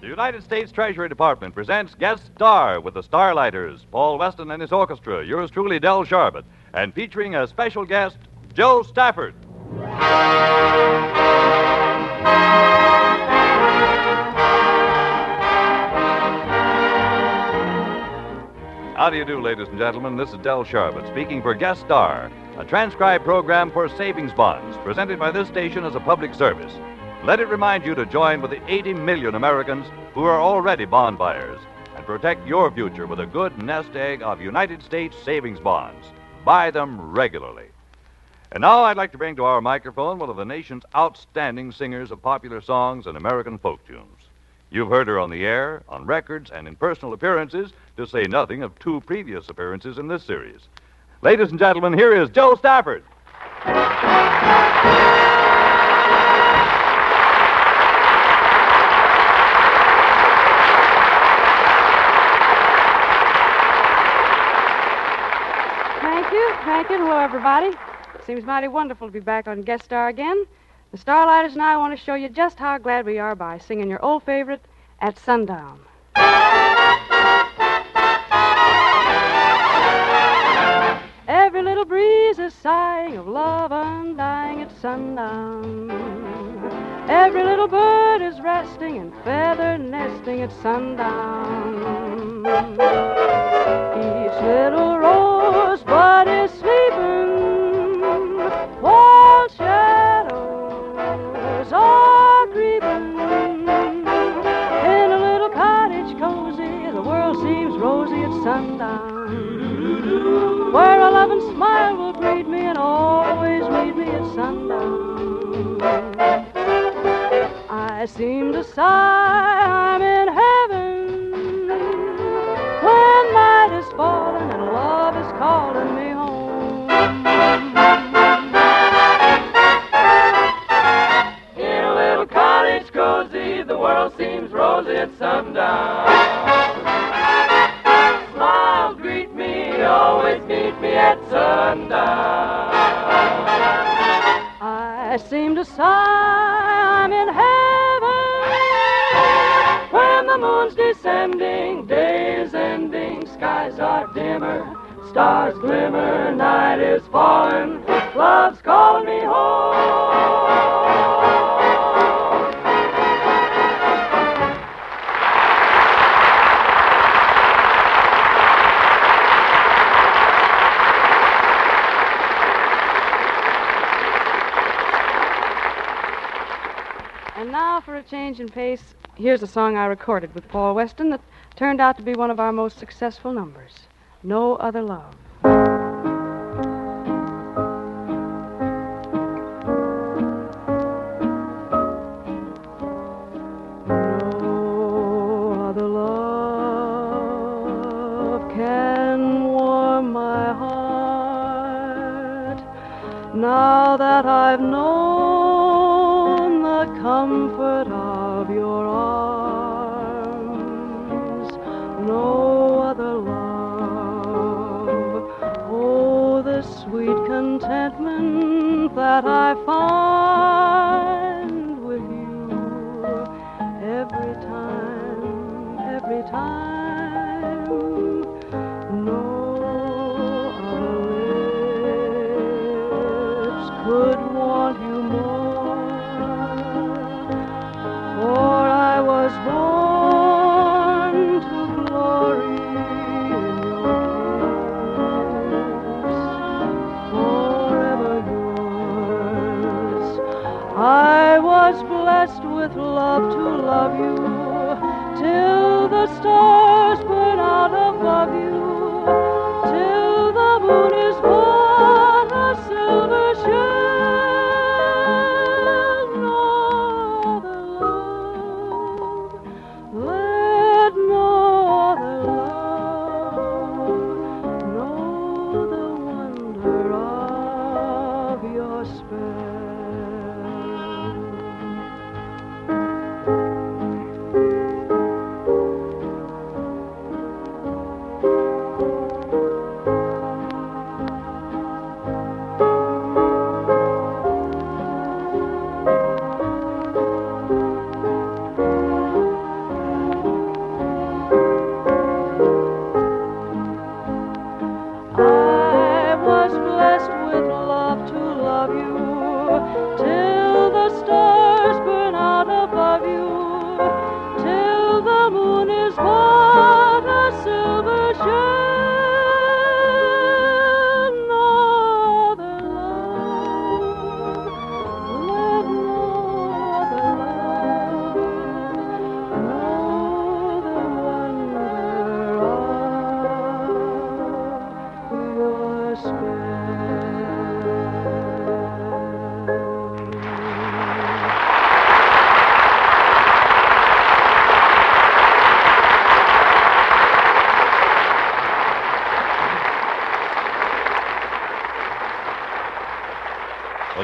The United States Treasury Department presents Guest Star with the Starlighters, Paul Weston and his orchestra, yours truly, Del Sharbutt, and featuring a special guest, Jo Stafford. How do you do, ladies and gentlemen? This is Del Sharbutt speaking for Guest Star, a transcribed program for savings bonds presented by this station as a public service. Let it remind you to join with the 80 million Americans who are already bond buyers and protect your future with a good nest egg of United States savings bonds. Buy them regularly. And now I'd like to bring to our microphone one of the nation's outstanding singers of popular songs and American folk tunes. You've heard her on the air, on records, and in personal appearances, to say nothing of two previous appearances in this series. Ladies and gentlemen, here is Jo Stafford. Thank you. Thank you. Hello, everybody. Seems mighty wonderful to be back on Guest Star again. The Starlighters and I want to show you just how glad we are by singing your old favorite, At Sundown. Every little breeze is sighing of love undying at sundown. Every little bird is resting and feather nesting at sundown. Each little rosebud is sleeping stars glimmer, night is falling, love's calling me home. And now, for a change in pace, here's a song I recorded with Paul Weston that turned out to be one of our most successful numbers No Other Love. No other love. Oh, the sweet contentment that I find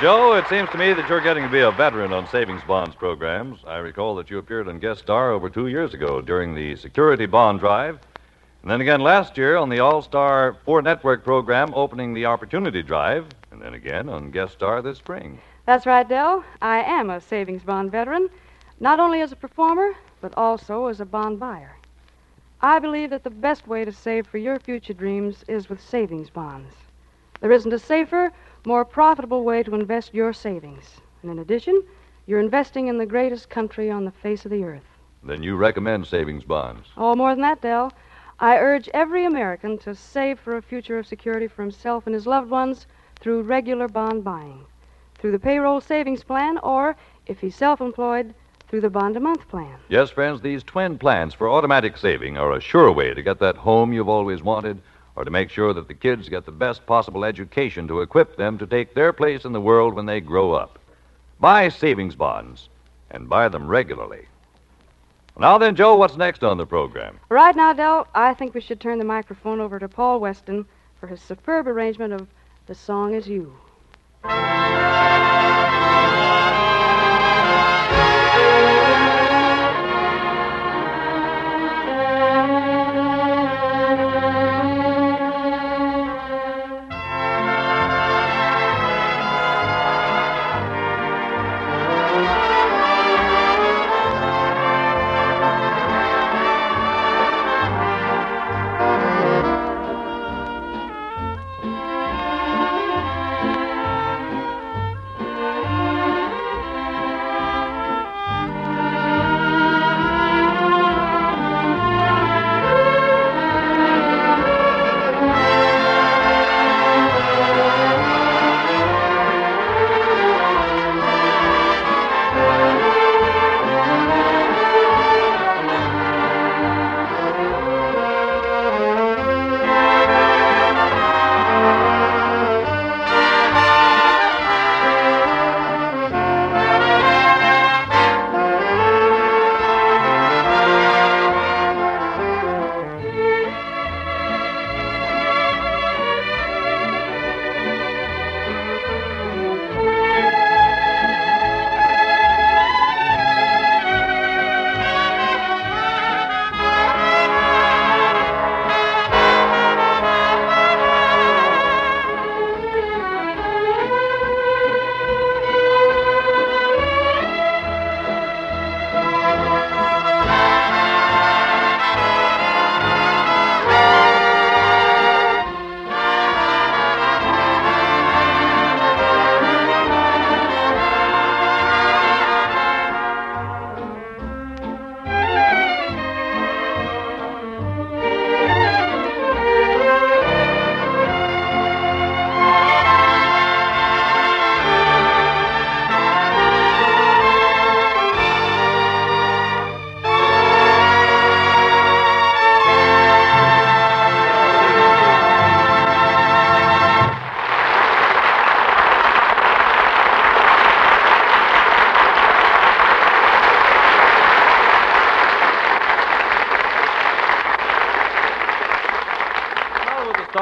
Jo, it seems to me that you're getting to be a veteran on savings bonds programs. I recall that you appeared on Guest Star over two years ago during the security bond drive, and then again last year on the All Star 4 Network program opening the Opportunity Drive, and then again on Guest Star this spring. That's right, Del. I am a savings bond veteran, not only as a performer, but also as a bond buyer. I believe that the best way to save for your future dreams is with savings bonds. There isn't a safer, more profitable way to invest your savings. And in addition, you're investing in the greatest country on the face of the earth. Then you recommend savings bonds. Oh, more than that, Del. I urge every American to save for a future of security for himself and his loved ones through regular bond buying, through the payroll savings plan, or, if he's self employed, through the bond a month plan. Yes, friends, these twin plans for automatic saving are a sure way to get that home you've always wanted or to make sure that the kids get the best possible education to equip them to take their place in the world when they grow up. Buy savings bonds and buy them regularly. Now then, Jo, what's next on the program? Right now, Del, I think we should turn the microphone over to Paul Weston for his superb arrangement of The Song Is You.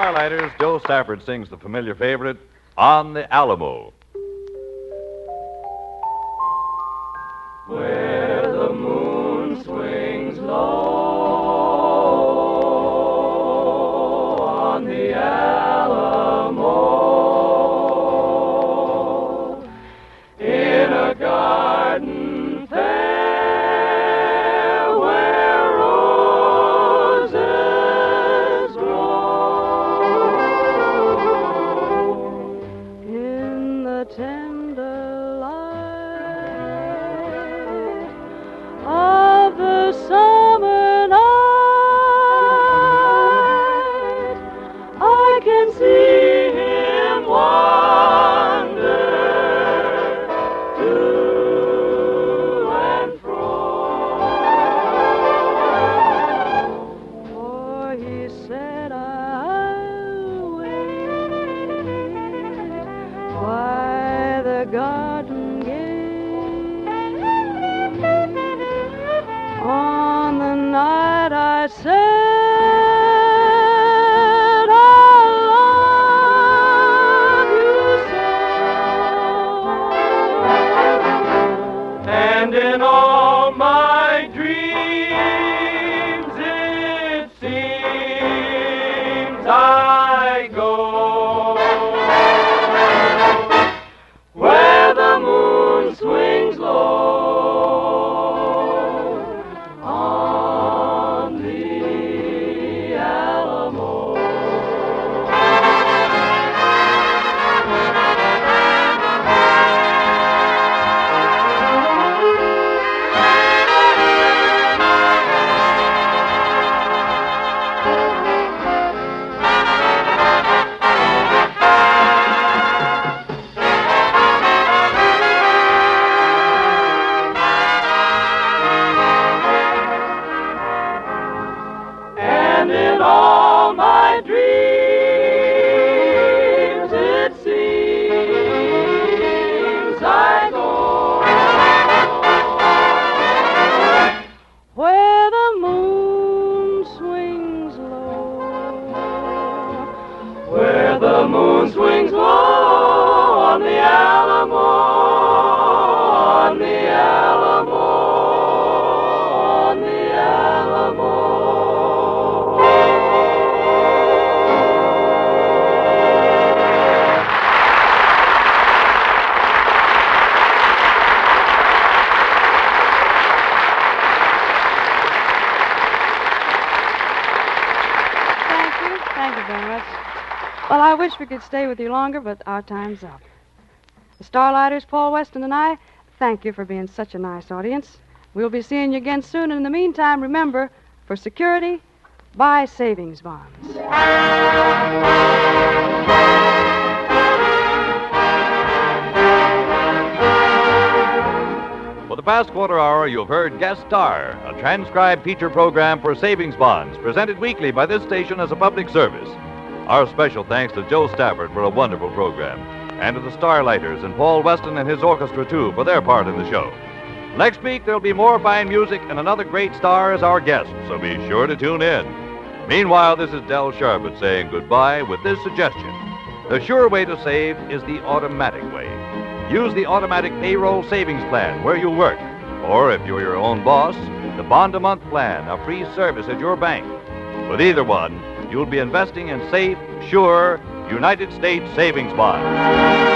Starlighters, Jo Stafford sings the familiar favorite, On the Alamo. And in all wish we could stay with you longer, but our time's up. The Starlighters, Paul Weston and I, thank you for being such a nice audience. We'll be seeing you again soon, and in the meantime, remember, for security, buy savings bonds. For the past quarter hour, you've heard Guest Star, a transcribed feature program for savings bonds, presented weekly by this station as a public service. Our special thanks to Jo Stafford for a wonderful program, and to the Starlighters and Paul Weston and his orchestra, too, for their part in the show. Next week, there'll be more fine music and another great star as our guest, so be sure to tune in. Meanwhile, this is Del Sharbutt saying goodbye with this suggestion. The sure way to save is the automatic way. Use the automatic payroll savings plan where you work. Or if you're your own boss, the bond a month plan, a free service at your bank. With either one, you'll be investing in safe, sure United States savings bonds.